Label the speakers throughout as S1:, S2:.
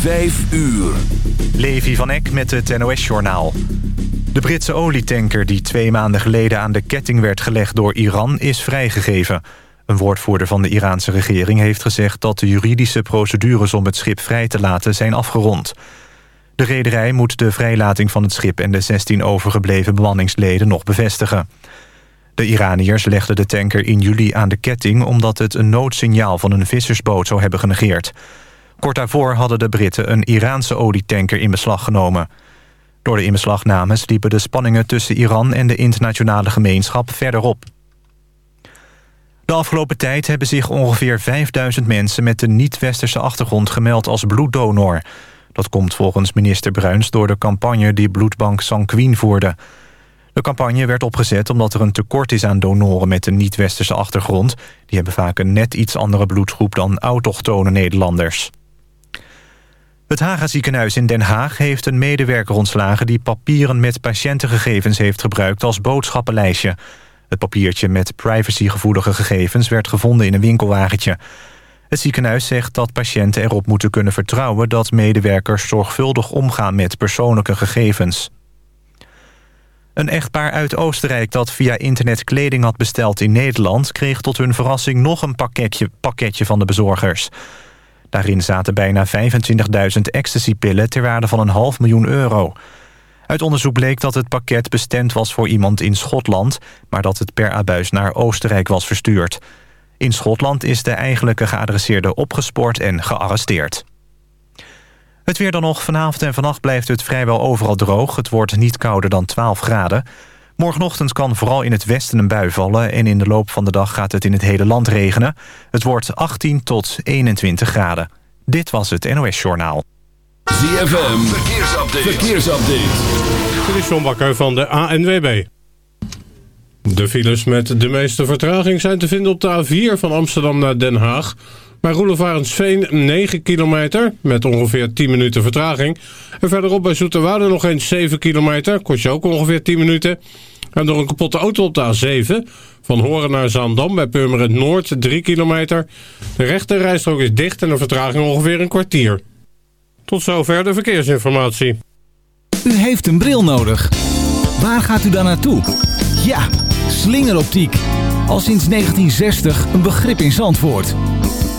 S1: Vijf uur.
S2: Levi van Eck met het NOS-journaal. De Britse olietanker die twee maanden geleden aan de ketting werd gelegd door Iran is vrijgegeven. Een woordvoerder van de Iraanse regering heeft gezegd dat de juridische procedures om het schip vrij te laten zijn afgerond. De rederij moet de vrijlating van het schip en de 16 overgebleven bemanningsleden nog bevestigen. De Iraniërs legden de tanker in juli aan de ketting... omdat het een noodsignaal van een vissersboot zou hebben genegeerd. Kort daarvoor hadden de Britten een Iraanse olietanker in beslag genomen. Door de inbeslagname liepen de spanningen tussen Iran en de internationale gemeenschap verder op. De afgelopen tijd hebben zich ongeveer 5000 mensen met een niet-westerse achtergrond gemeld als bloeddonor. Dat komt volgens minister Bruins door de campagne die bloedbank Sanquin voerde. De campagne werd opgezet omdat er een tekort is aan donoren met een niet-westerse achtergrond. Die hebben vaak een net iets andere bloedgroep dan autochtone Nederlanders. Het Haga ziekenhuis in Den Haag heeft een medewerker ontslagen... die papieren met patiëntengegevens heeft gebruikt als boodschappenlijstje. Het papiertje met privacygevoelige gegevens werd gevonden in een winkelwagentje. Het ziekenhuis zegt dat patiënten erop moeten kunnen vertrouwen... dat medewerkers zorgvuldig omgaan met persoonlijke gegevens. Een echtpaar uit Oostenrijk dat via internet kleding had besteld in Nederland... kreeg tot hun verrassing nog een pakketje, pakketje van de bezorgers. Daarin zaten bijna 25.000 ecstasypillen ter waarde van een half miljoen euro. Uit onderzoek bleek dat het pakket bestemd was voor iemand in Schotland... maar dat het per abuis naar Oostenrijk was verstuurd. In Schotland is de eigenlijke geadresseerde opgespoord en gearresteerd. Het weer dan nog. Vanavond en vannacht blijft het vrijwel overal droog. Het wordt niet kouder dan 12 graden. Morgenochtend kan vooral in het westen een bui vallen... en in de loop van de dag gaat het in het hele land regenen. Het wordt 18 tot 21 graden. Dit was het NOS Journaal.
S1: ZFM, verkeersupdate. verkeersupdate.
S3: Dit is John Bakker van de ANWB. De files met de meeste vertraging zijn te vinden op de A4 van Amsterdam naar Den Haag... Bij Roelevarensveen 9 kilometer met ongeveer 10 minuten vertraging. En verderop bij Zoeterwoude nog eens 7 kilometer, kost je ook ongeveer 10 minuten. En door een kapotte auto op de A7 van Horen naar Zaandam bij Purmerend Noord 3 kilometer. De rechte rijstrook is dicht en de vertraging ongeveer een kwartier. Tot zover de verkeersinformatie.
S4: U heeft een bril nodig. Waar gaat u dan naartoe? Ja, slingeroptiek. Al sinds 1960 een begrip in Zandvoort.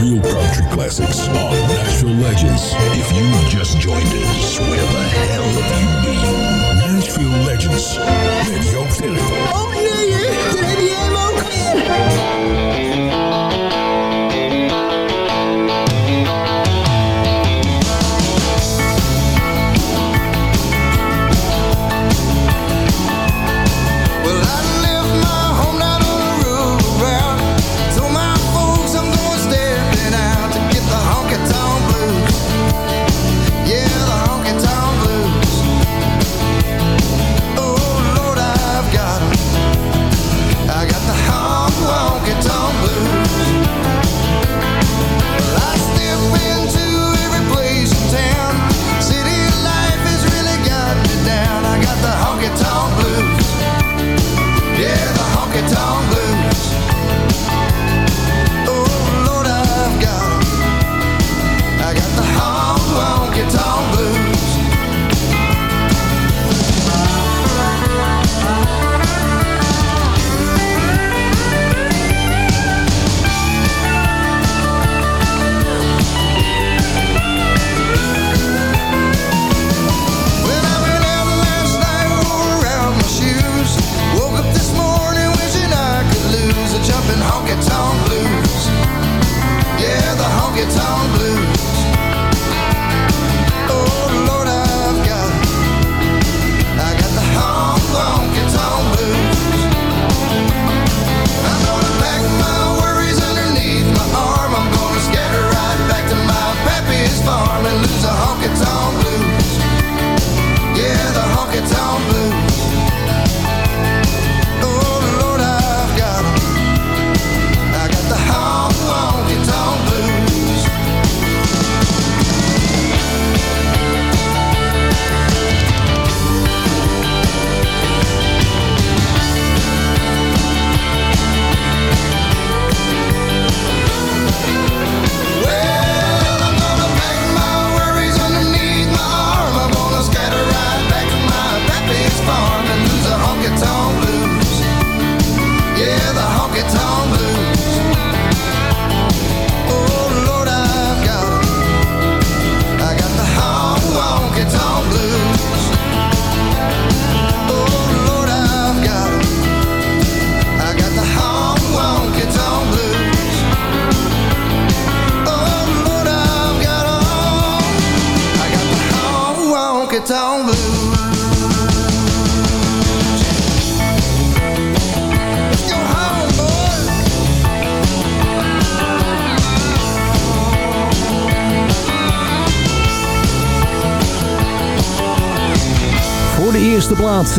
S1: Real country classics on Nashville Legends. If you've just joined us, where the hell have you been? Nashville Legends Joop Philip.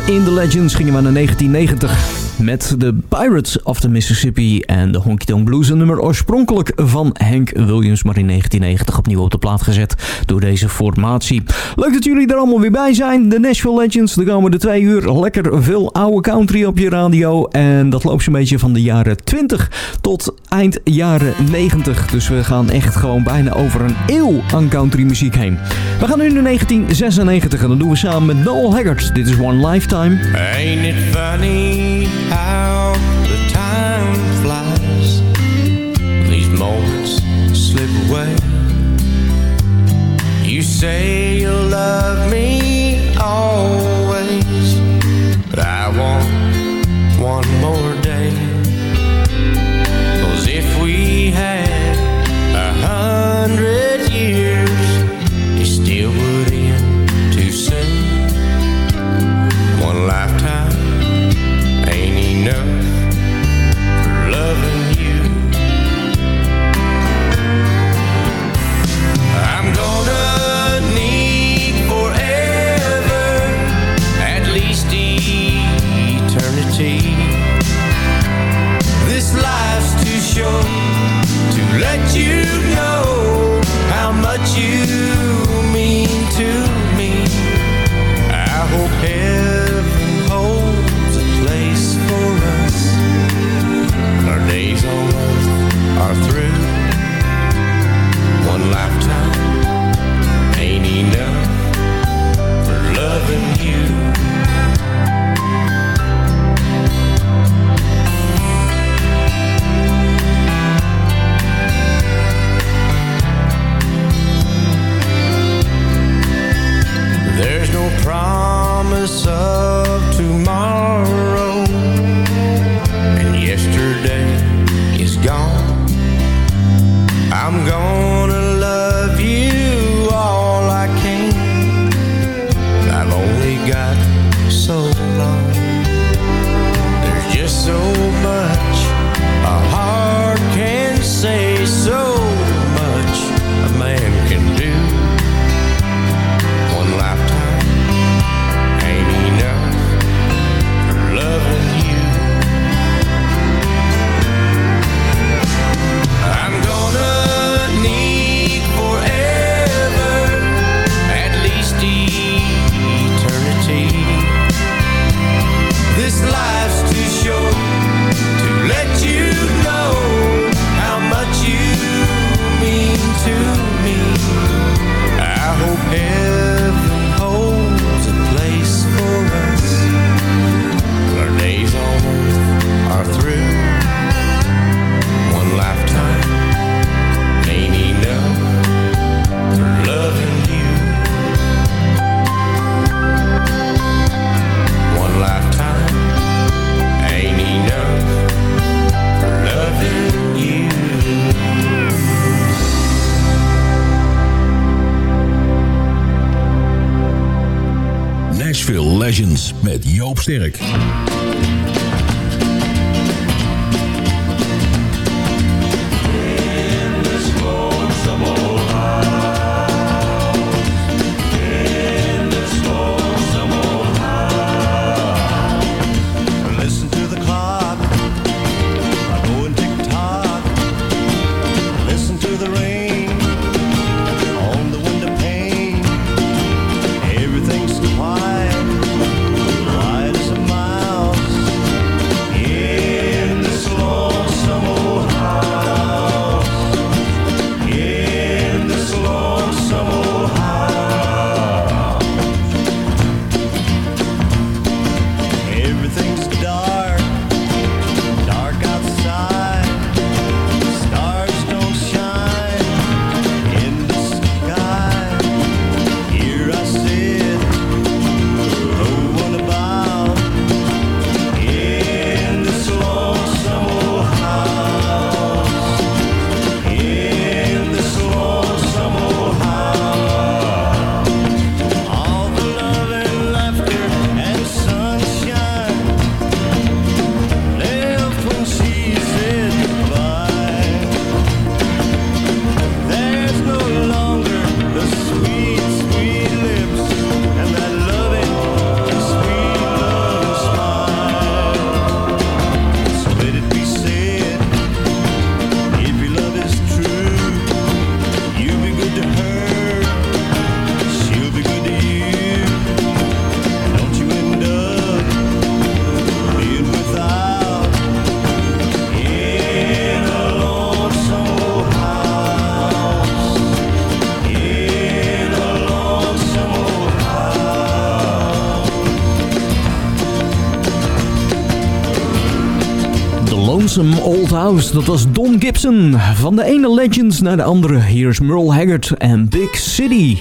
S5: In The Legends gingen we naar 1990 met de Pirates of the Mississippi en de Honky Tonk Blues. Een nummer oorspronkelijk van Hank Williams, maar in 1990 opnieuw op de plaat gezet door deze formatie. Leuk dat jullie er allemaal weer bij zijn. De Nashville Legends, de komende twee uur lekker veel oude country op je radio. En dat loopt zo'n beetje van de jaren 20 tot eind jaren 90. Dus we gaan echt gewoon bijna over een eeuw aan country muziek heen. We gaan nu naar 1996 en dat doen we samen met Noel Haggard. Dit is One Lifetime.
S6: Ain't it funny? How the time flies. These moments slip away. You say you'll love me always, Erik. Some Old House.
S7: Dat was Don Gibson. Van de ene legends naar de andere. Hier is Merle Haggard en Big City.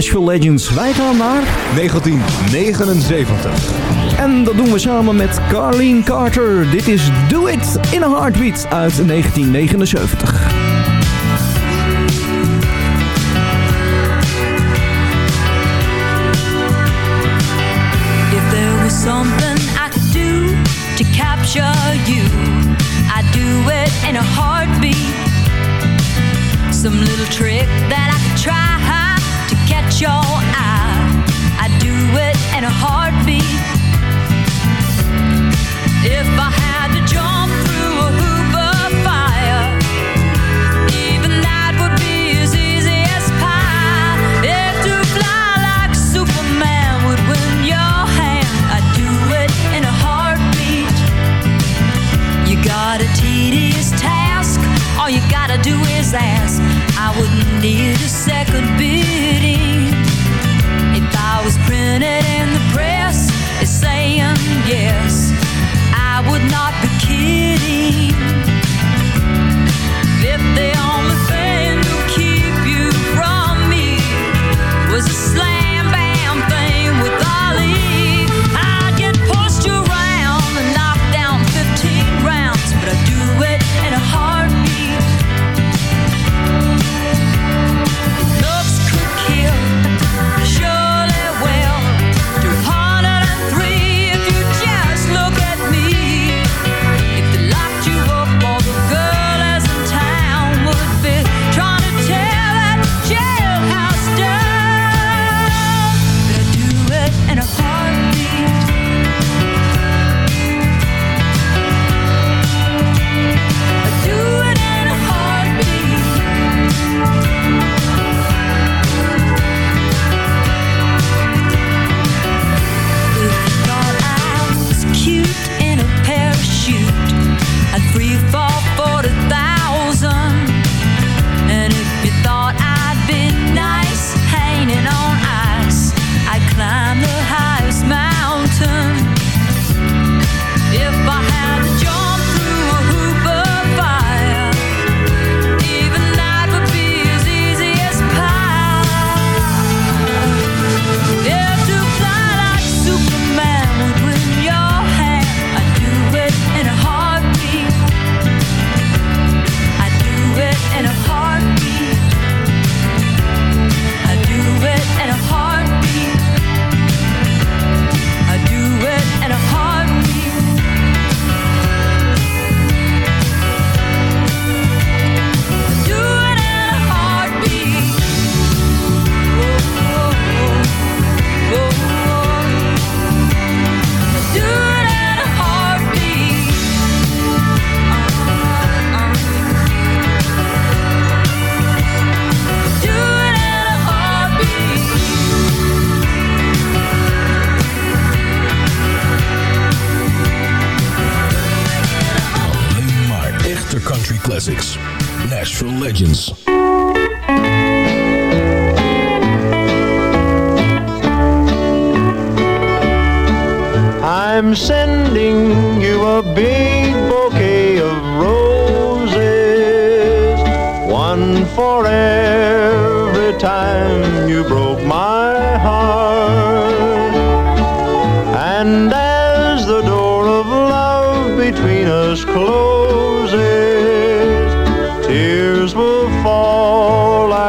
S5: Nashville Legends. Wij gaan naar
S8: 1979.
S5: En dat doen we samen met Carleen Carter. Dit is Do It in a Heartbeat uit 1979.
S9: If there was something I could do to capture you, I'd do it in a heartbeat. Some little trick that I could try in a heartbeat. If I had to jump through a hoop of fire, even that would be as easy as pie. If to fly like Superman would win your hand, I'd do it in a heartbeat. You got a tedious task, all you gotta do is ask. I wouldn't need a second bidding. If I was printed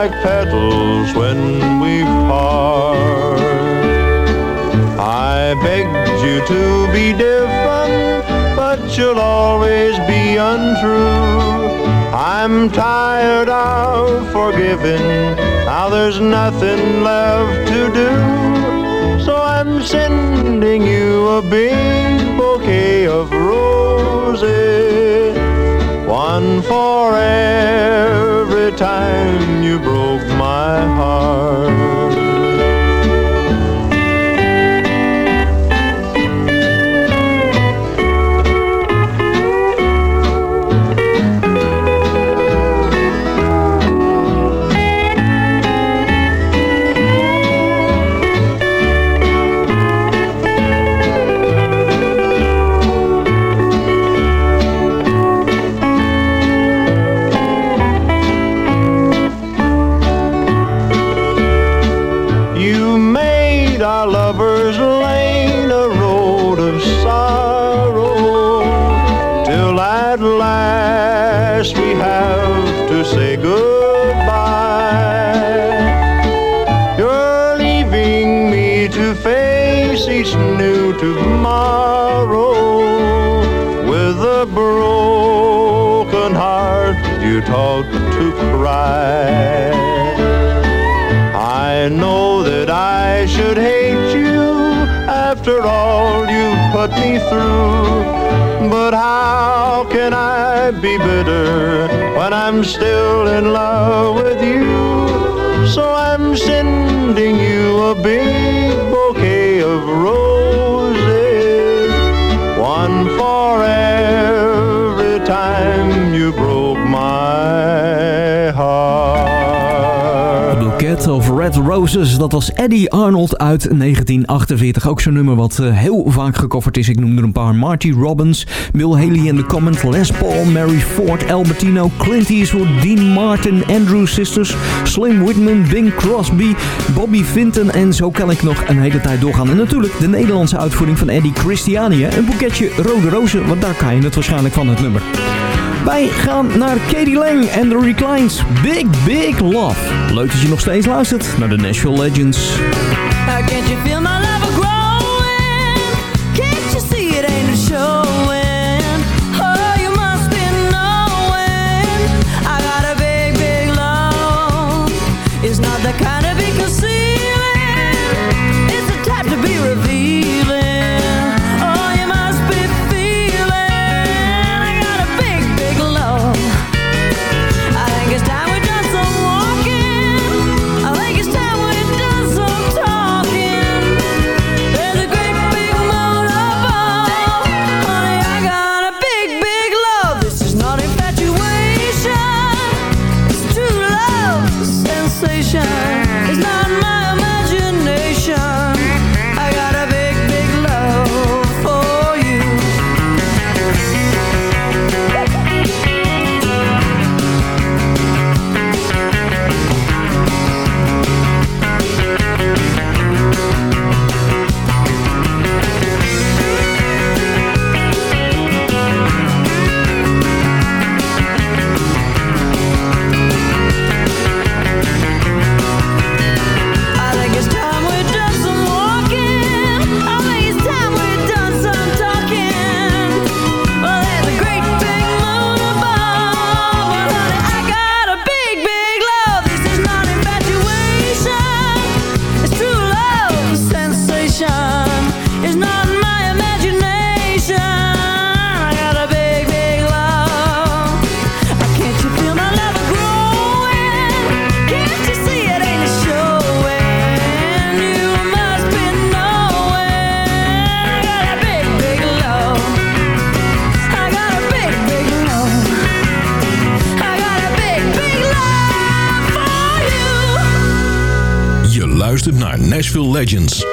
S7: like petals when we part. I begged you to be different, but you'll always be untrue. I'm tired of forgiving, now there's nothing left to do. So I'm sending you a big bouquet of roses, one for every time you broke my heart. Me through. But how can I be bitter when I'm still in love with you? So I'm sending you a big Roses,
S5: dat was Eddie Arnold uit 1948. Ook zo'n nummer wat eh, heel vaak gecoverd is. Ik noem er een paar. Marty Robbins, Bill Haley in the Comment, Les Paul, Mary Ford, Albertino, Clint Eastwood, Dean Martin, Andrew Sisters, Slim Whitman, Bing Crosby, Bobby Vinton en zo kan ik nog een hele tijd doorgaan. En natuurlijk de Nederlandse uitvoering van Eddie Christiania. Een boeketje rode rozen, want daar kan je het waarschijnlijk van het nummer. Wij gaan naar Katie Lang en The Reclines. Big Big Love. Leuk dat je nog steeds luistert naar de Nashville Legends.
S1: How can't you feel legends.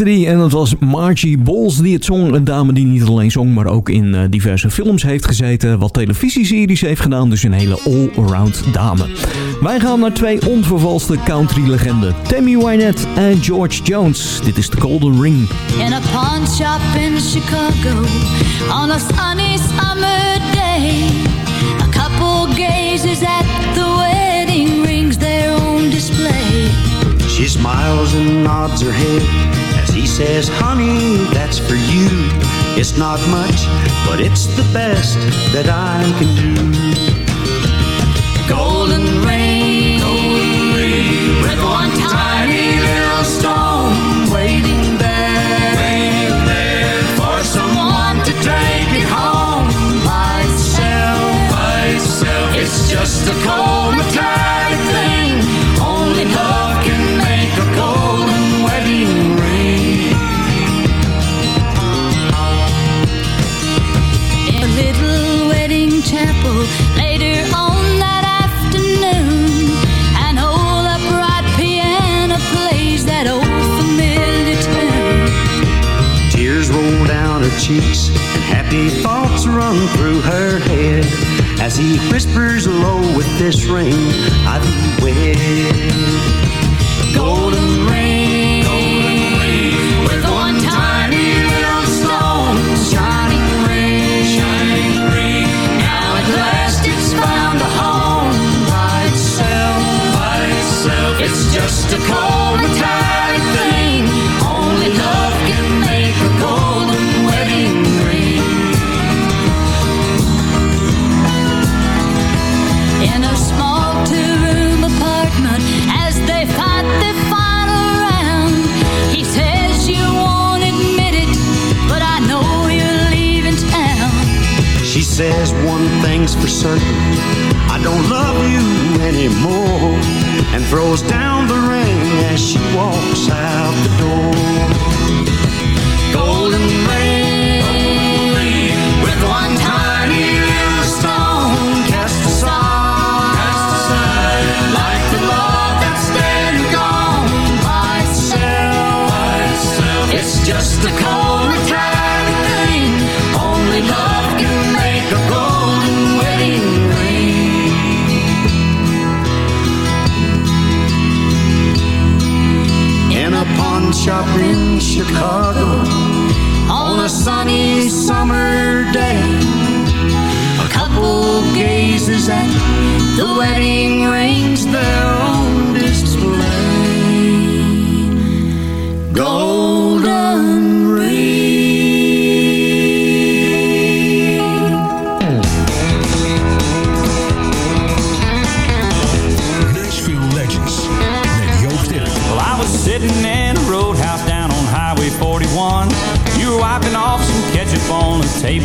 S5: En dat was Margie Bowles die het zong. Een dame die niet alleen zong, maar ook in eh, diverse films heeft gezeten. Wat televisieseries heeft gedaan. Dus een hele all-around dame. Wij gaan naar twee onvervalste country-legenden. Tammy Wynette en George Jones. Dit is de Golden Ring.
S9: In a pawn shop in Chicago. On a sunny summer day. A couple gazes at the wedding rings. Their own display.
S8: She smiles and nods her head says, honey, that's for you. It's not much, but it's the best that I can do.
S9: Golden
S8: rain through her head as he whispers low with this ring, I'll be wed.
S9: says
S8: one thing's for certain. I don't love you anymore. And throws down the ring as she walks out the door.
S9: Golden ring With one tiny little stone. Cast aside, cast aside. Like the love that's dead and gone. By itself, by itself. It's just
S8: shop in Chicago on a sunny summer day. A couple gazes at the wedding rings there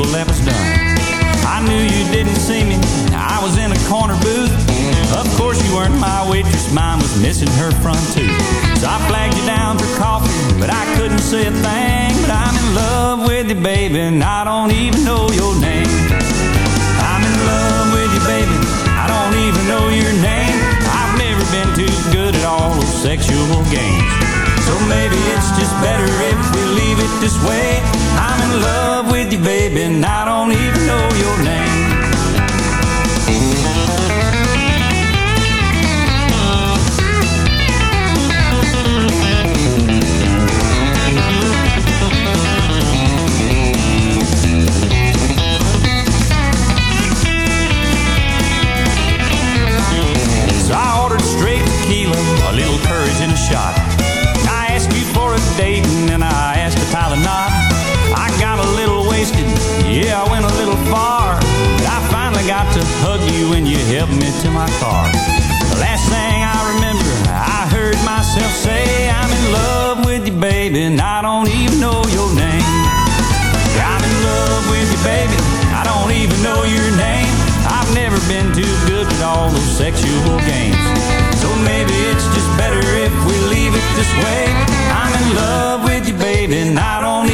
S10: that was done. I knew you didn't see me. I was in a corner booth. Of course, you weren't my waitress. Mine was missing her front tooth. So I flagged you down for coffee, but I couldn't say a thing. But I'm in love with you, baby, and I don't even know your name. I'm in love with you, baby. I don't even know your name. I've never been too good at all those sexual games. So maybe it's just better if we leave it this way. I'm in love with you, baby, and I don't even know your name. So a date and then I asked to tie the knot. I got a little wasted, yeah, I went a little far. I finally got to hug you when you helped me to my car. The last thing I remember, I heard myself say, I'm in love with you, baby, and I don't even know your name. I'm in love with you, baby. I don't even know your name. I've never been too good at all those sexual games. So maybe it's just better if we leave it this way. Love with you, baby, and I don't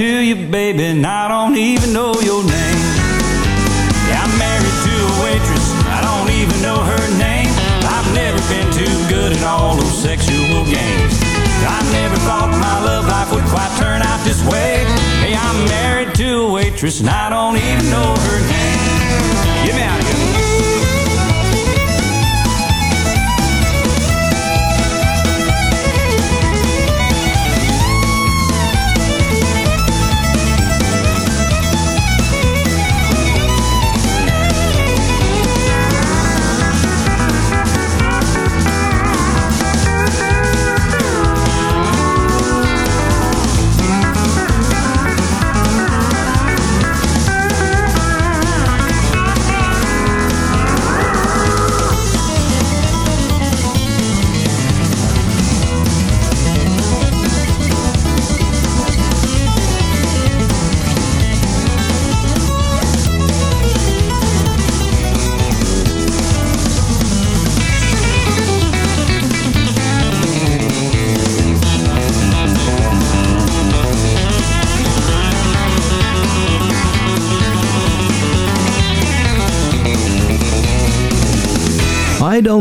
S10: to you, baby, and I don't even know your name. Yeah, I'm married to a waitress. I don't even know her name. I've never been too good at all those sexual games. I never thought my love life would quite turn out this way. Hey, I'm married to a waitress and I don't even know her name.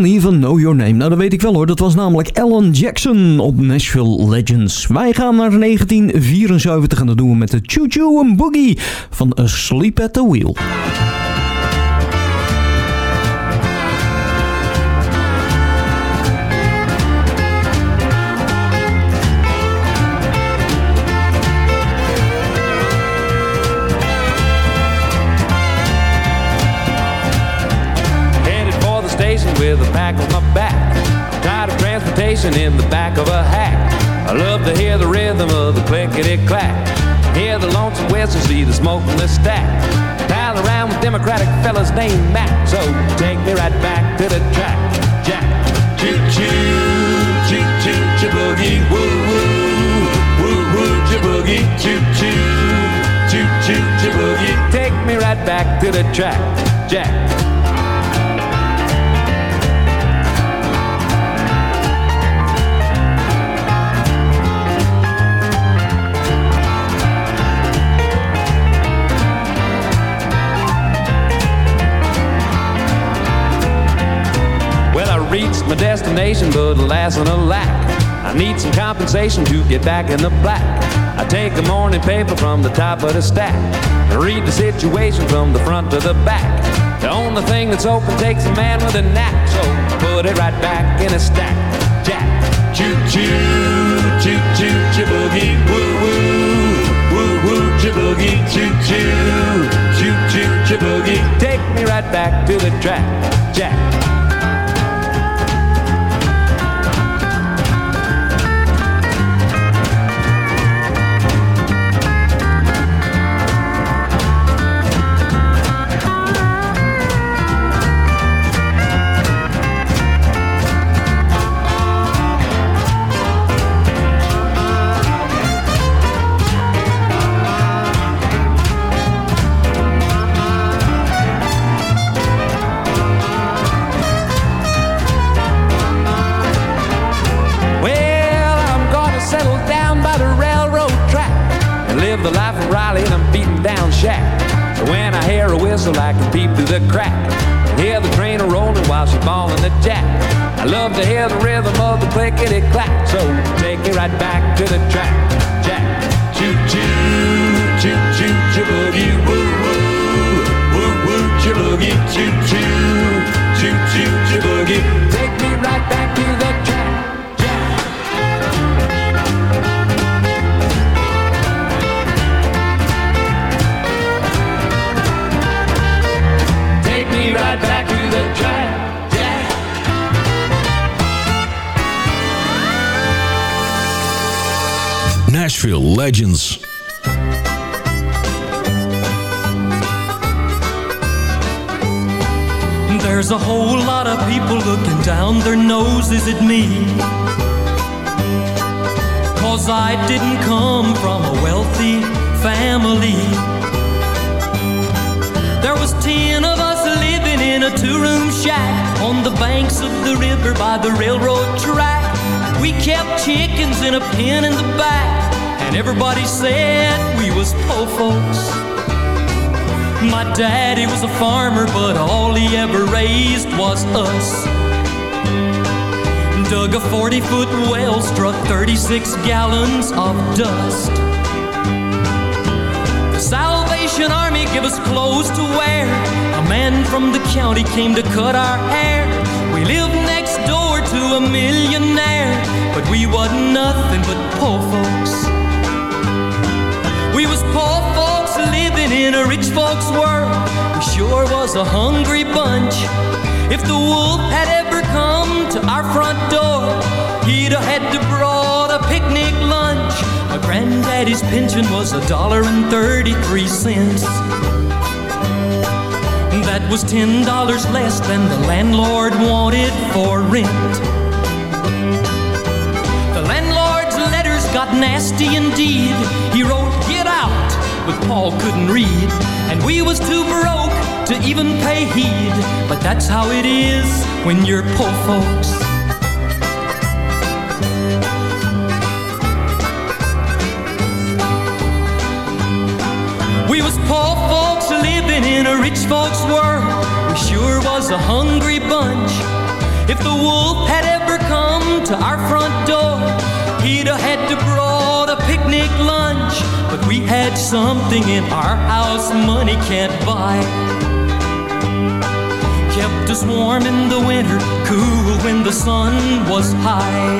S5: Even know your name. Nou, dat weet ik wel hoor. Dat was namelijk Alan Jackson op Nashville Legends. Wij gaan naar 1974 en dat doen we met de Choo Choo and Boogie van A Sleep at the Wheel.
S11: Pack on my back. Tired of transportation in the back of a hack. I love to hear the rhythm of the clickety clack. Hear the lonesome whistle, see the smoke from the stack. Pal around with democratic fellas named Mac. So take me right back to the track. Jack. Choo choo, choo choo, choo boogie, woo woo, woo woo, choo boogie, choo choo, choo choo, choo boogie. Take me right back to the track. Jack. Reached my destination, but alas and alack, I need some compensation to get back in the black. I take a morning paper from the top of the stack, read the situation from the front to the back. The only thing that's open takes a man with a knack, so put it right back in a stack. Jack. Choo choo, choo choo, chiboogie, woo woo, woo woo, chiboogie, choo choo, choo choo, chiboogie. Take me right back to the track, Jack.
S1: Legends.
S12: There's a whole lot of people looking down their noses at me. Cause I didn't come from a wealthy family. There was ten of us living in a two-room shack on the banks of the river by the railroad track. We kept chickens in a pen in the back, and everybody said we was poor folks. My daddy was a farmer, but all he ever raised was us. Dug a 40 foot well, struck 36 gallons of dust. The Salvation Army gave us clothes to wear. A man from the county came to cut our hair. We lived next door to a millionaire, but we wasn't nothing but poor folks. In a rich folks world. We sure was a hungry bunch. If the wolf had ever come to our front door, he'd have had to brought a picnic lunch. My granddaddy's pension was a dollar and thirty-three cents. That was ten dollars less than the landlord wanted for rent. The landlord's letters got nasty indeed. He wrote, but Paul couldn't read. And we was too broke to even pay heed. But that's how it is when you're poor folks. We was poor folks living in a rich folks world. We sure was a hungry bunch. If the wolf had ever come to our front door, he'd have had to brought a picnic lunch. But we had something in our house money can't buy. Kept us warm in the winter, cool when the sun was high.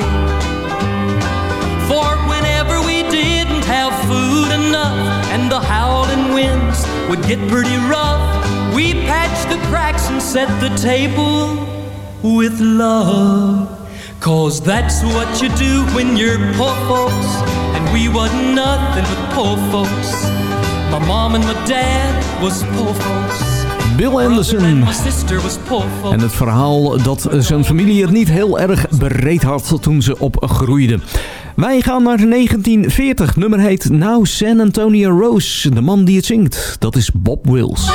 S12: For whenever we didn't have food enough and the howling winds would get pretty rough, we patched the cracks and set the table with love. Cause that's what you do when you're poor folks And we were nothing but poor folks My mom and my dad was poor folks
S5: Bill Anderson. En het verhaal dat zijn familie het niet heel erg bereed had toen ze opgroeide.
S7: Wij gaan naar 1940. Nummer heet Now San Antonio Rose. De man die het zingt, dat is Bob Wills.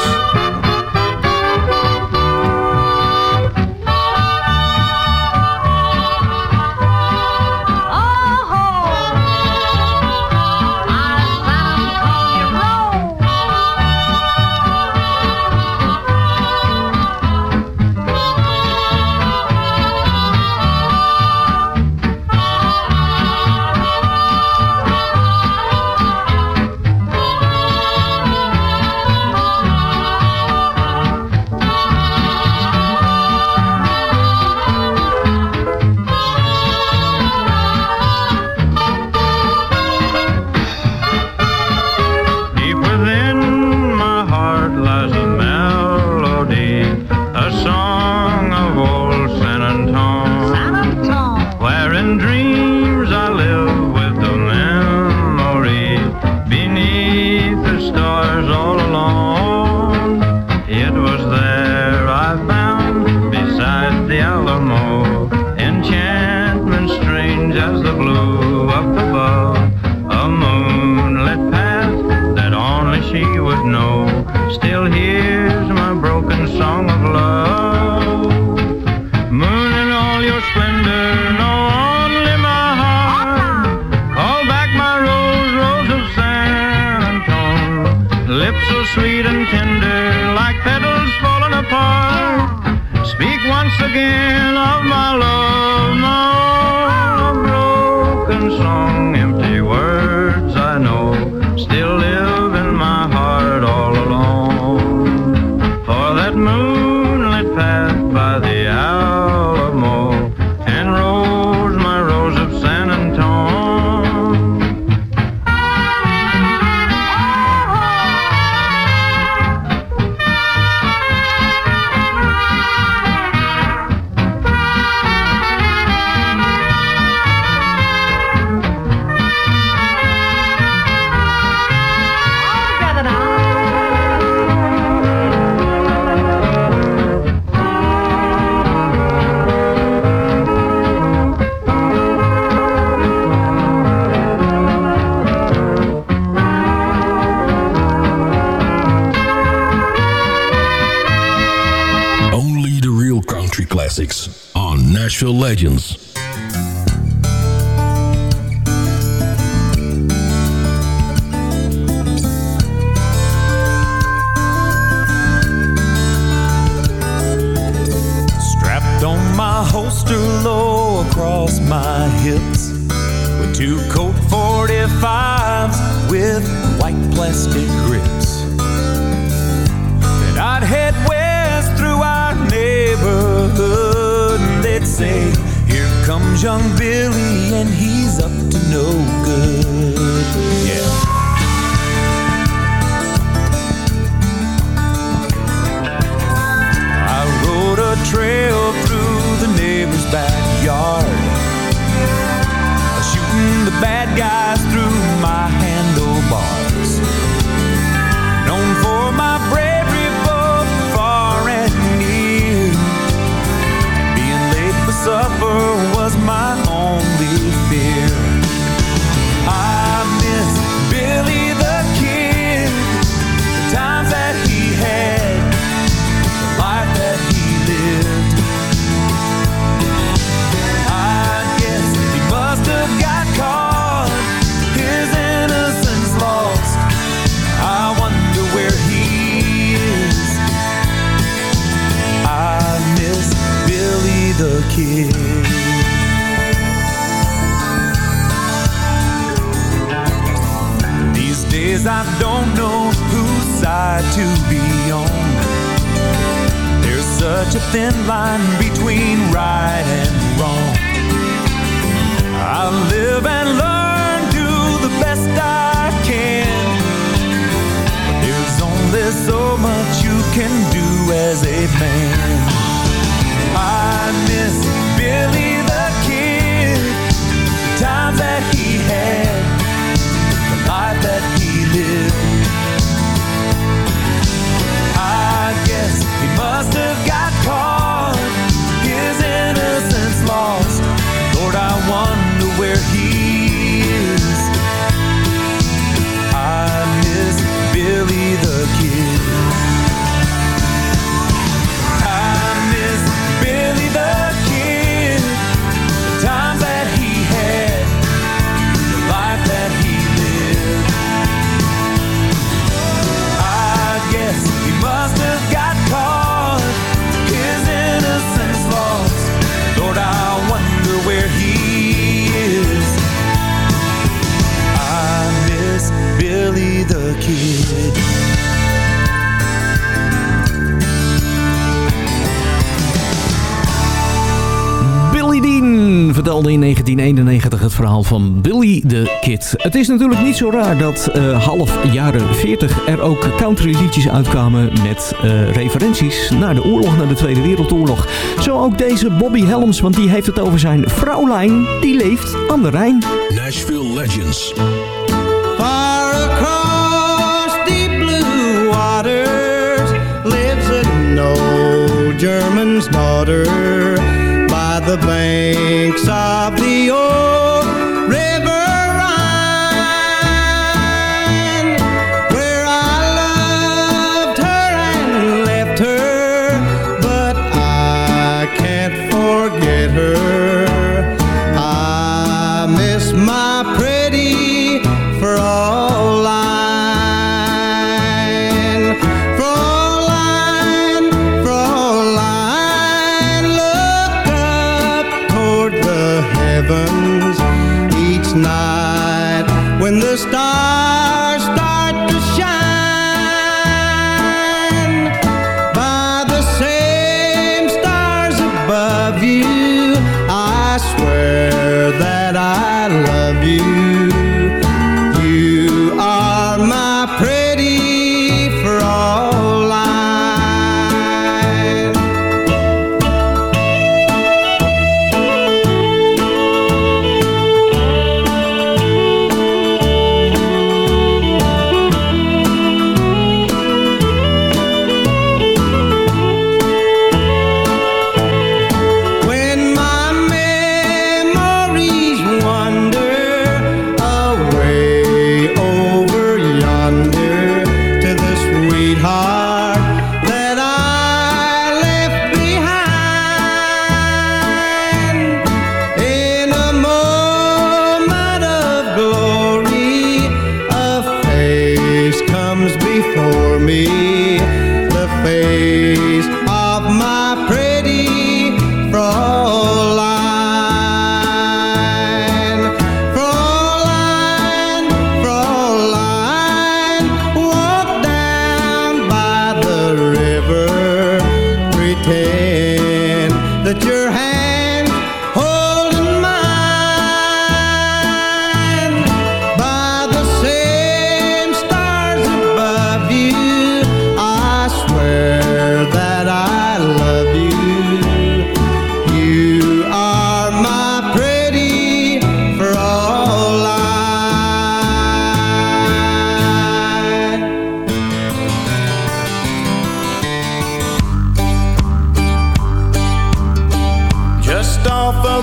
S6: Two Colt 45s with white plastic grips. and I'd head west through our neighborhood and they'd say, here comes young Billy and he's up to no good. Yeah. I rode a trail thin line between right and wrong. I live and learn, do the best I can. But there's only so much you can do as a man. I miss Billy the Kid, the times that he had.
S5: Verhaal van Billy the Kid. Het is natuurlijk niet zo raar dat eh, half jaren 40 er ook country liedjes uitkwamen met eh, referenties naar de oorlog, naar de Tweede Wereldoorlog. Zo ook deze Bobby Helms, want die heeft het over zijn vrouwlijn, die leeft aan de Rijn.
S1: Nashville Legends.
S13: Far across deep blue waters lives an old German's daughter by the banks of the old night when the stars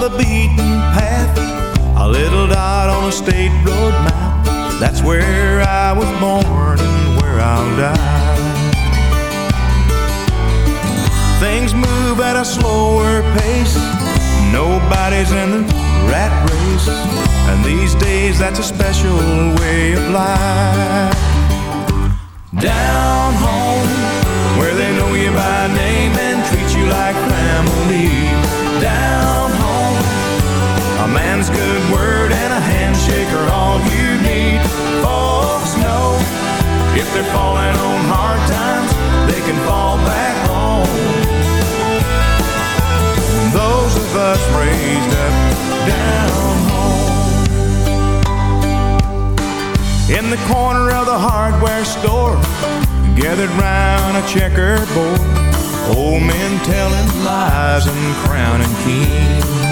S13: the
S6: beaten path, a little dot on a state road map. That's where I was born and where I'll die. Things move at a slower pace. Nobody's in the rat race. And these days, that's a special way of life. Down home, where they know you by name and treat you like family. Down a man's good word and a handshake are all you need. Folks know if they're falling on hard times, they can fall back home. Those of us raised up down home. In the corner of the hardware store, gathered round a checkerboard, old men telling lies and crowning kings.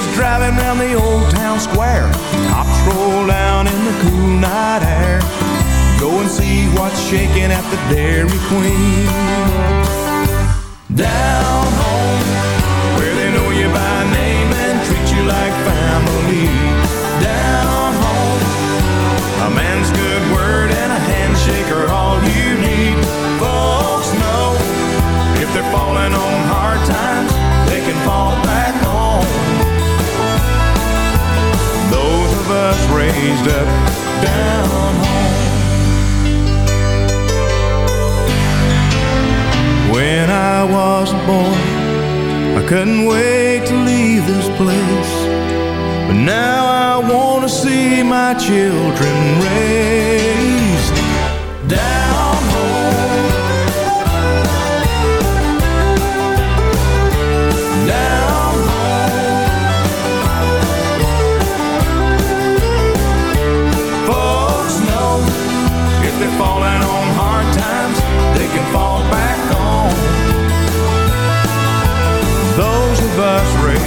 S6: Kids driving round the old town square, cops roll down in the cool night air. Go and see what's shaking at the Dairy Queen. Down home, where they know you by name and treat you like family. Down home, a man's good word and a handshake are all you need. Folks know if they're falling on raised up down home. When I was a boy, I couldn't wait to leave this place. But Now I want to see my children raised down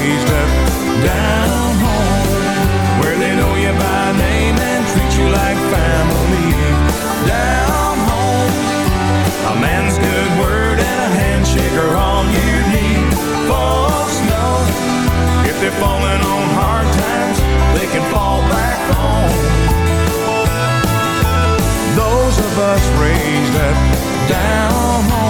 S6: raised up down home, where they know you by name and treat you like family. Down home, a man's good word and a handshake are all you need. Folks know if they're falling on hard times, they can fall back on those of us raised up down home.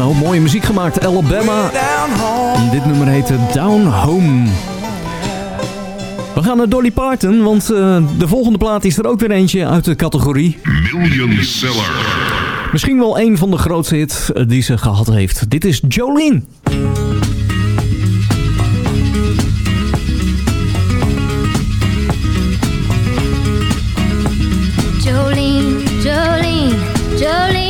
S5: Hoop mooie muziek gemaakt. Alabama. Dit nummer heette Down Home. We gaan naar Dolly Parton, want eh, de volgende plaat is er ook weer eentje uit de categorie.
S1: Million seller.
S5: Misschien wel een van de grootste hits eh, die ze gehad heeft. Dit is Jolene.
S14: Jolene, Jolene, Jolene, Jolene.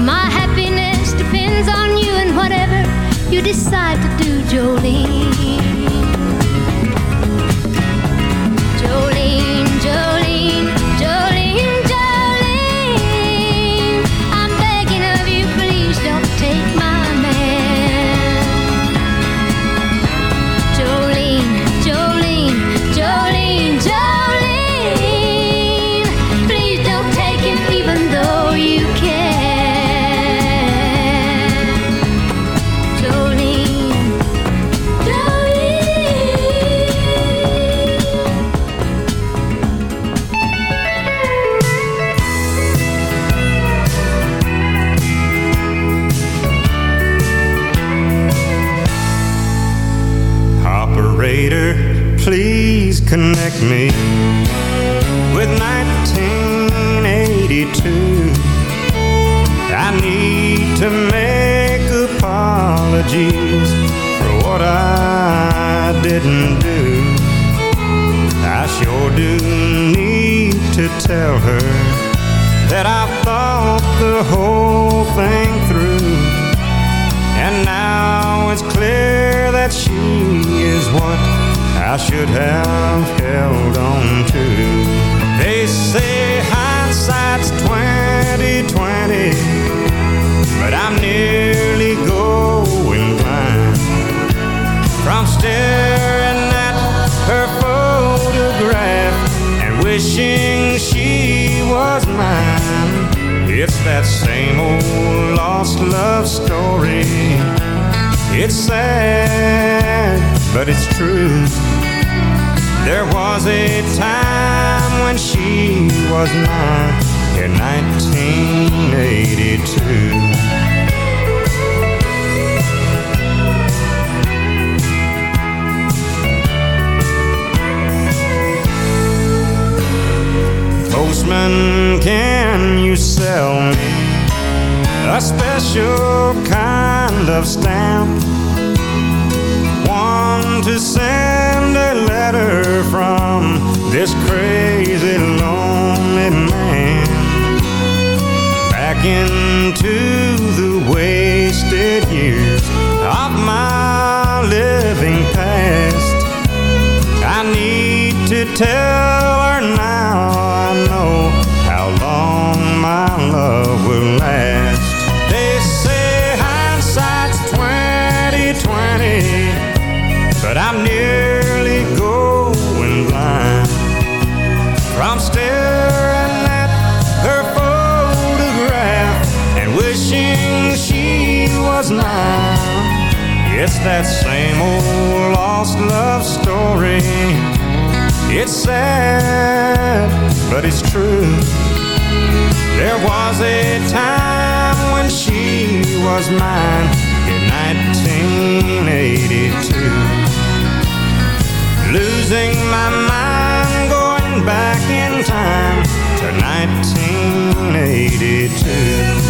S14: My happiness depends on you and whatever you decide to do. Jolene,
S15: Postman, can you sell me a special kind of stamp? One to send a letter from this crazy lonely man back into the wasted years of my living past. I need to tell It's that same old lost love story. It's sad, but it's true. There was a time when she was mine in 1982. Losing my mind, going back in time to 1982.